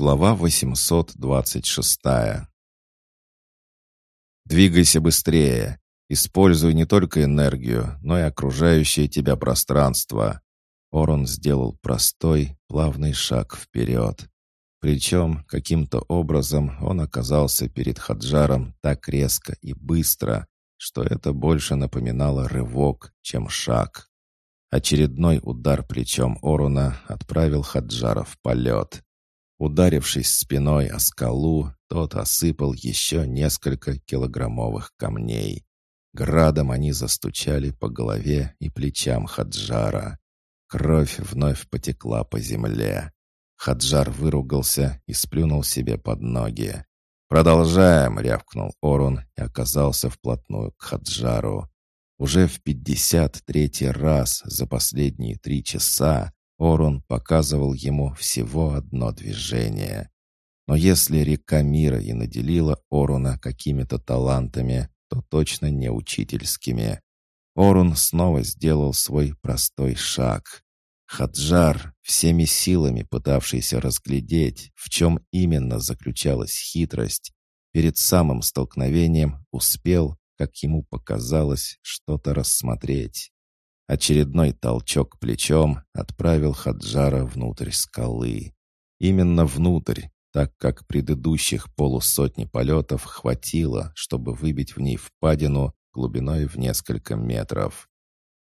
Глава 826 «Двигайся быстрее. Используй не только энергию, но и окружающее тебя пространство». Орон сделал простой, плавный шаг вперед. Причем, каким-то образом, он оказался перед Хаджаром так резко и быстро, что это больше напоминало рывок, чем шаг. Очередной удар плечом Оруна отправил Хаджара в полет. Ударившись спиной о скалу, тот осыпал еще несколько килограммовых камней. Градом они застучали по голове и плечам Хаджара. Кровь вновь потекла по земле. Хаджар выругался и сплюнул себе под ноги. «Продолжаем!» — рявкнул Орун и оказался вплотную к Хаджару. Уже в пятьдесят третий раз за последние три часа Орун показывал ему всего одно движение. Но если река мира и наделила Оруна какими-то талантами, то точно не учительскими. Орун снова сделал свой простой шаг. Хаджар, всеми силами пытавшийся разглядеть, в чем именно заключалась хитрость, перед самым столкновением успел, как ему показалось, что-то рассмотреть. Очередной толчок плечом отправил Хаджара внутрь скалы. Именно внутрь, так как предыдущих полусотни полетов хватило, чтобы выбить в ней впадину глубиной в несколько метров.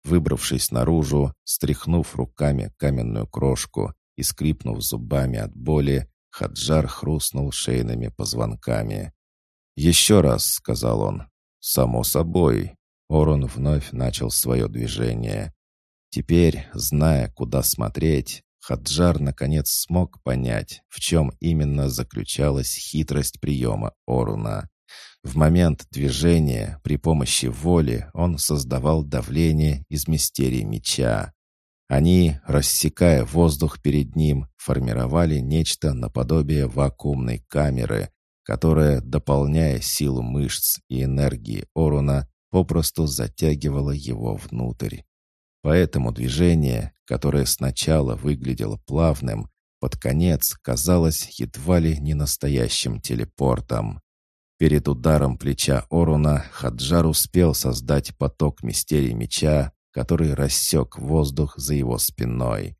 Выбравшись наружу, стряхнув руками каменную крошку и скрипнув зубами от боли, Хаджар хрустнул шейными позвонками. «Еще раз», — сказал он. «Само собой», Орон вновь начал свое движение. Теперь, зная, куда смотреть, Хаджар наконец смог понять, в чем именно заключалась хитрость приема Оруна. В момент движения при помощи воли он создавал давление из мистерий меча. Они, рассекая воздух перед ним, формировали нечто наподобие вакуумной камеры, которая, дополняя силу мышц и энергии Оруна, попросту затягивало его внутрь. Поэтому движение, которое сначала выглядело плавным, под конец казалось едва ли не настоящим телепортом. Перед ударом плеча Оруна Хаджар успел создать поток мистерий меча, который рассек воздух за его спиной.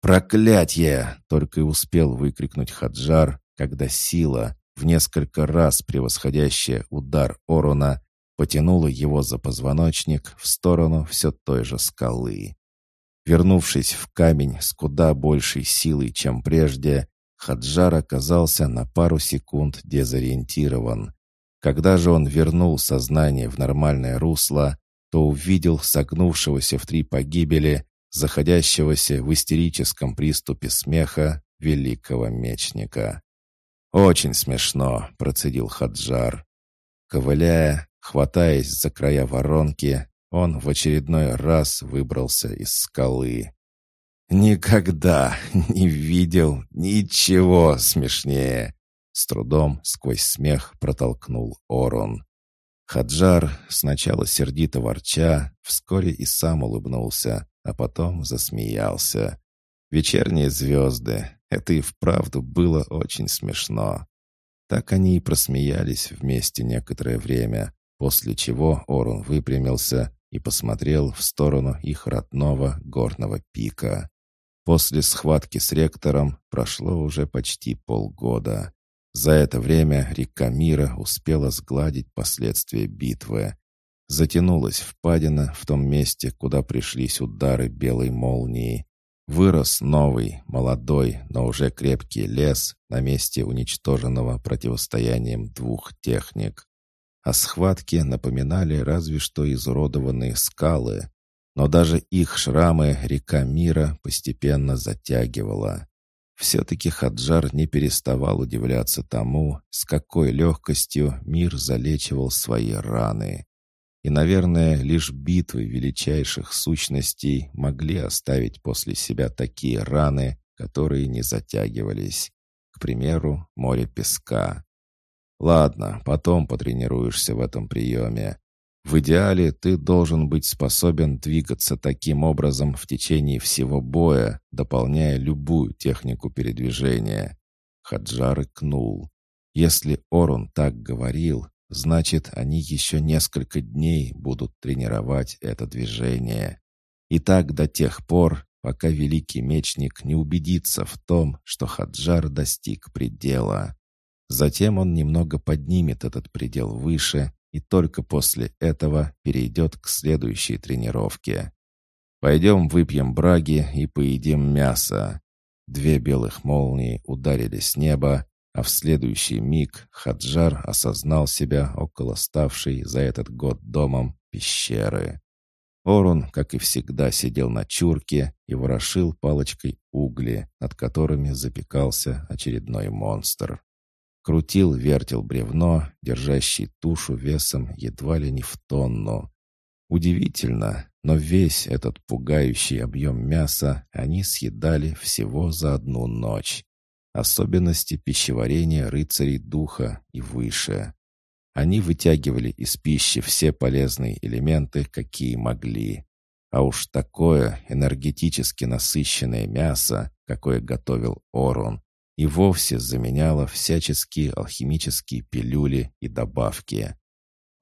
«Проклятье!» — только и успел выкрикнуть Хаджар, когда сила, в несколько раз превосходящая удар Оруна, потянуло его за позвоночник в сторону все той же скалы. Вернувшись в камень с куда большей силой, чем прежде, Хаджар оказался на пару секунд дезориентирован. Когда же он вернул сознание в нормальное русло, то увидел согнувшегося в три погибели, заходящегося в истерическом приступе смеха великого мечника. «Очень смешно», — процедил Хаджар. Ковыляя, Хватаясь за края воронки, он в очередной раз выбрался из скалы. «Никогда не видел ничего смешнее!» С трудом сквозь смех протолкнул Орон. Хаджар, сначала сердито ворча, вскоре и сам улыбнулся, а потом засмеялся. Вечерние звезды — это и вправду было очень смешно. Так они и просмеялись вместе некоторое время, после чего Орун выпрямился и посмотрел в сторону их родного горного пика. После схватки с ректором прошло уже почти полгода. За это время река Мира успела сгладить последствия битвы. Затянулась впадина в том месте, куда пришлись удары белой молнии. Вырос новый, молодой, но уже крепкий лес на месте уничтоженного противостоянием двух техник а схватки напоминали разве что изуродованные скалы. Но даже их шрамы река мира постепенно затягивала. Все-таки Хаджар не переставал удивляться тому, с какой легкостью мир залечивал свои раны. И, наверное, лишь битвы величайших сущностей могли оставить после себя такие раны, которые не затягивались. К примеру, море песка. Ладно, потом потренируешься в этом приеме. В идеале ты должен быть способен двигаться таким образом в течение всего боя, дополняя любую технику передвижения. Хаджар икнул. Если Орун так говорил, значит, они еще несколько дней будут тренировать это движение. И так до тех пор, пока великий мечник не убедится в том, что Хаджар достиг предела. Затем он немного поднимет этот предел выше и только после этого перейдет к следующей тренировке. «Пойдем выпьем браги и поедим мясо». Две белых молнии ударили с неба, а в следующий миг Хаджар осознал себя около ставшей за этот год домом пещеры. Орун, как и всегда, сидел на чурке и ворошил палочкой угли, над которыми запекался очередной монстр. Крутил, вертел бревно, держащий тушу весом едва ли не в тонну. Удивительно, но весь этот пугающий объем мяса они съедали всего за одну ночь. Особенности пищеварения рыцарей духа и выше. Они вытягивали из пищи все полезные элементы, какие могли. А уж такое энергетически насыщенное мясо, какое готовил Орон, и вовсе заменяло всяческие алхимические пилюли и добавки.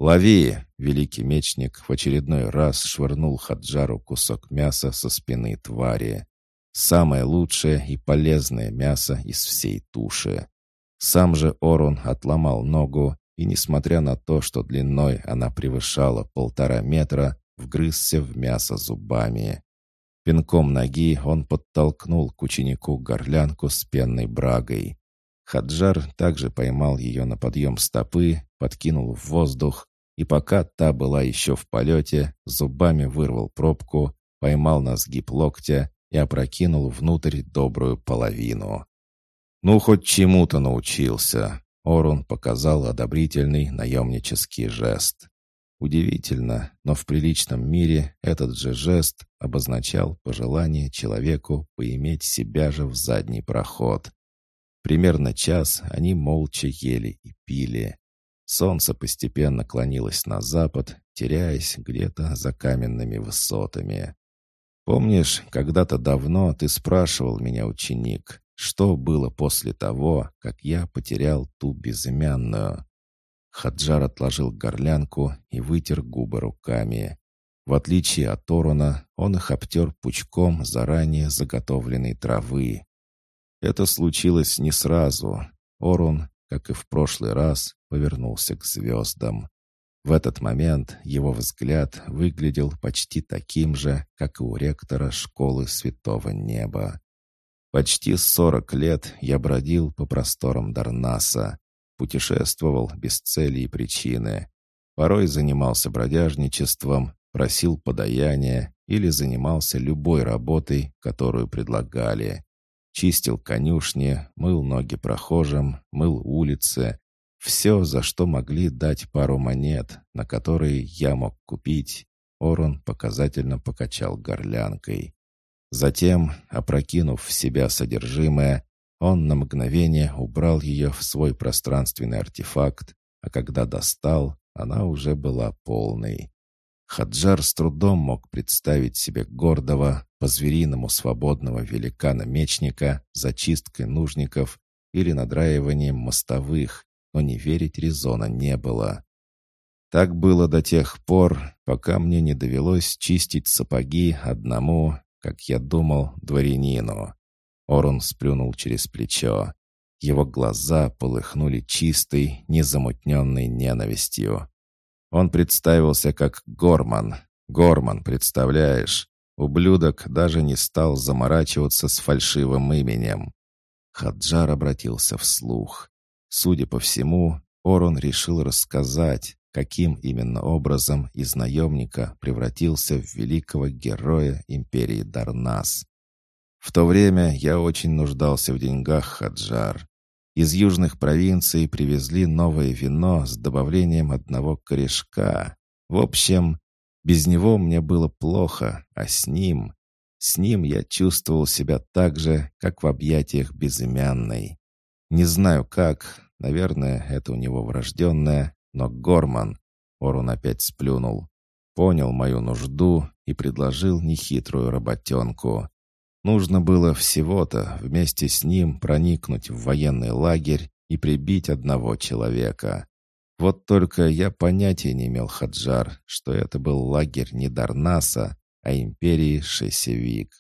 «Лови!» — великий мечник в очередной раз швырнул Хаджару кусок мяса со спины твари. Самое лучшее и полезное мясо из всей туши. Сам же Орун отломал ногу и, несмотря на то, что длиной она превышала полтора метра, вгрызся в мясо зубами. Пинком ноги он подтолкнул к ученику горлянку с пенной брагой. Хаджар также поймал ее на подъем стопы, подкинул в воздух, и пока та была еще в полете, зубами вырвал пробку, поймал на сгиб локтя и опрокинул внутрь добрую половину. «Ну, хоть чему-то научился», Орун показал одобрительный наемнический жест. Удивительно, но в приличном мире этот же жест обозначал пожелание человеку поиметь себя же в задний проход. Примерно час они молча ели и пили. Солнце постепенно клонилось на запад, теряясь где-то за каменными высотами. «Помнишь, когда-то давно ты спрашивал меня, ученик, что было после того, как я потерял ту безымянную? Хаджар отложил горлянку и вытер губы руками. В отличие от Торона, он их обтер пучком заранее заготовленной травы. Это случилось не сразу. Орун, как и в прошлый раз, повернулся к звездам. В этот момент его взгляд выглядел почти таким же, как и у ректора школы Святого Неба. Почти сорок лет я бродил по просторам Дарнаса, путешествовал без цели и причины. Порой занимался бродяжничеством, просил подаяния или занимался любой работой, которую предлагали. Чистил конюшни, мыл ноги прохожим, мыл улицы. Все, за что могли дать пару монет, на которые я мог купить, Орон показательно покачал горлянкой. Затем, опрокинув в себя содержимое, он на мгновение убрал ее в свой пространственный артефакт, а когда достал, она уже была полной. Хаджар с трудом мог представить себе гордого, по-звериному свободного великана-мечника зачисткой нужников или надраиванием мостовых, но не верить резона не было. Так было до тех пор, пока мне не довелось чистить сапоги одному как я думал, дворянину. Орун сплюнул через плечо. Его глаза полыхнули чистой, незамутненной ненавистью. Он представился как Горман. Горман, представляешь? Ублюдок даже не стал заморачиваться с фальшивым именем. Хаджар обратился вслух. Судя по всему, Орун решил рассказать, каким именно образом из наемника превратился в великого героя империи Дарнас. В то время я очень нуждался в деньгах, Хаджар. Из южных провинций привезли новое вино с добавлением одного корешка. В общем, без него мне было плохо, а с ним... С ним я чувствовал себя так же, как в объятиях безымянной. Не знаю как, наверное, это у него врожденное, но Горман, Орун опять сплюнул, понял мою нужду и предложил нехитрую работенку. Нужно было всего-то вместе с ним проникнуть в военный лагерь и прибить одного человека. Вот только я понятия не имел, Хаджар, что это был лагерь не Дарнаса, а империи Шесевик.